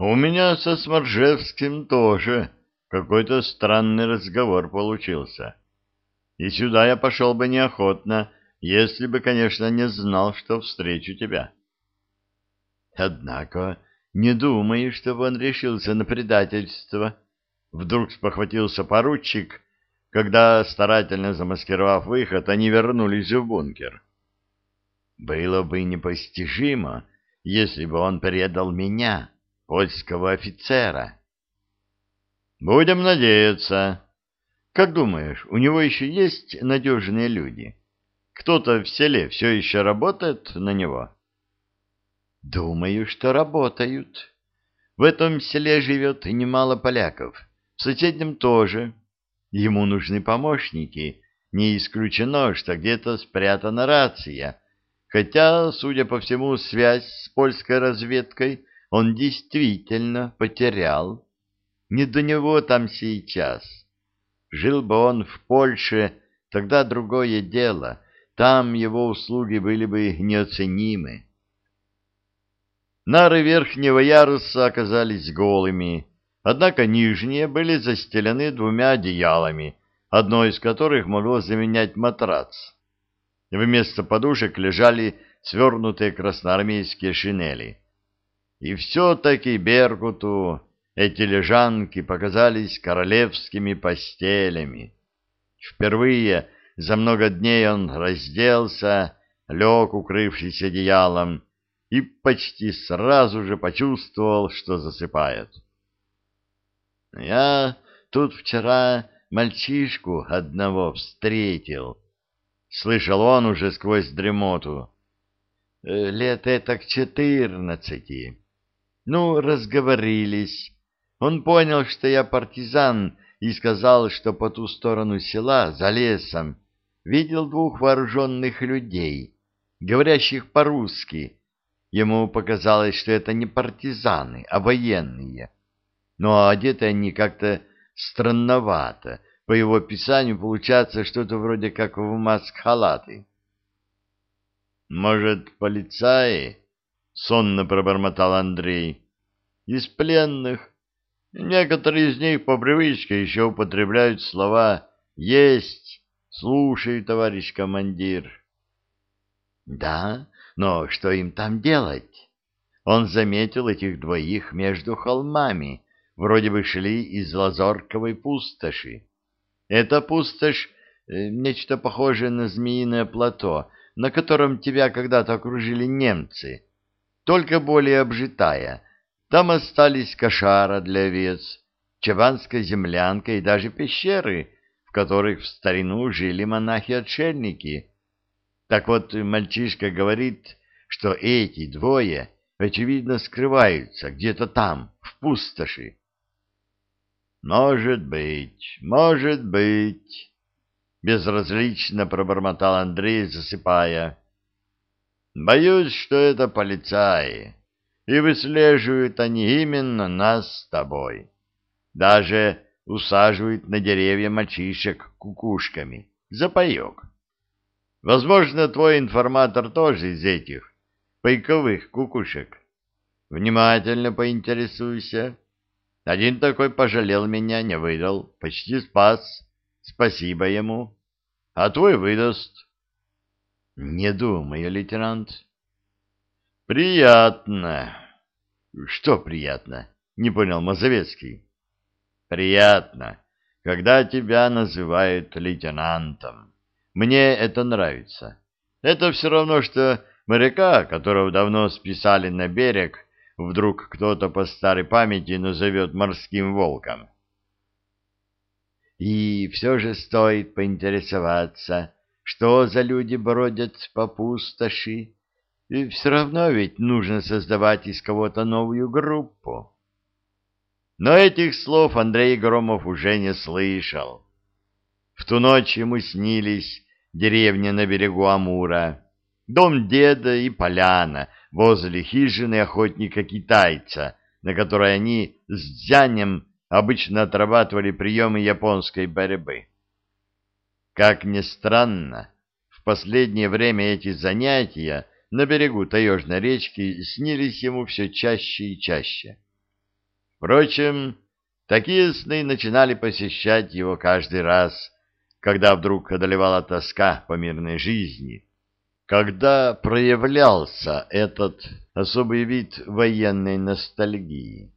У меня со Сморжевским тоже какой-то странный разговор получился. И сюда я пошел бы неохотно, если бы, конечно, не знал, что встречу тебя. Однако не думаю, чтобы он решился на предательство. Вдруг спохватился поручик, когда, старательно замаскировав выход, они вернулись в бункер. Было бы непостижимо, если бы он предал меня, польского офицера. Будем надеяться. Как думаешь, у него еще есть надежные люди? Кто-то в селе все еще работает на него? Думаю, что работают. В этом селе живет немало поляков. В соседнем тоже. Ему нужны помощники. Не исключено, что где-то спрятана рация. Хотя, судя по всему, связь с польской разведкой он действительно потерял. Не до него там сейчас. Жил бы он в Польше, тогда другое дело. Там его услуги были бы неоценимы. Нары верхнего яруса оказались голыми, однако нижние были застелены двумя одеялами, одно из которых могло заменять матрац. Вместо подушек лежали свернутые красноармейские шинели. И все-таки Беркуту эти лежанки показались королевскими постелями. Впервые за много дней он разделся, лег, укрывшись одеялом, и почти сразу же почувствовал, что засыпает. «Я тут вчера мальчишку одного встретил», — слышал он уже сквозь дремоту. «Э, «Лет это к четырнадцати. Ну, разговорились. Он понял, что я партизан, и сказал, что по ту сторону села, за лесом, видел двух вооруженных людей, говорящих по-русски. Ему показалось, что это не партизаны, а военные. Но одеты они как-то странновато. По его описанию получается что-то вроде как в маск-халаты. «Может, полицаи?» — сонно пробормотал Андрей. «Из пленных. Некоторые из них по привычке еще употребляют слова «есть», «слушай, товарищ командир». «Да, но что им там делать?» Он заметил этих двоих между холмами, вроде бы шли из Лазорковой пустоши. Эта пустошь э, — нечто похожее на змеиное плато, на котором тебя когда-то окружили немцы, только более обжитая. Там остались кошара для овец, чабанская землянка и даже пещеры, в которых в старину жили монахи-отшельники. Так вот, мальчишка говорит, что эти двое, очевидно, скрываются где-то там, в пустоши. «Может быть, может быть», — безразлично пробормотал Андрей, засыпая. «Боюсь, что это полицаи, и выслеживают они именно нас с тобой. Даже усаживают на деревья мальчишек кукушками за паек. Возможно, твой информатор тоже из этих пайковых кукушек. Внимательно поинтересуйся». Один такой пожалел меня, не выдал, почти спас. Спасибо ему. А твой выдаст. Не думаю, лейтенант. Приятно. Что приятно? Не понял Мазовецкий. Приятно, когда тебя называют лейтенантом. Мне это нравится. Это все равно, что моряка, которого давно списали на берег, вдруг кто-то по старой памяти назовет морским волком. И все же стоит поинтересоваться, что за люди бродят по пустоши, и все равно ведь нужно создавать из кого-то новую группу. Но этих слов Андрей Громов уже не слышал. В ту ночь ему снились деревня на берегу Амура, дом деда и поляна, возле хижины охотника-китайца, на которой они с Дзянем обычно отрабатывали приемы японской борьбы. Как ни странно, в последнее время эти занятия на берегу таежной речки снились ему все чаще и чаще. Впрочем, такие сны начинали посещать его каждый раз, когда вдруг одолевала тоска по мирной жизни, когда проявлялся этот особый вид военной ностальгии.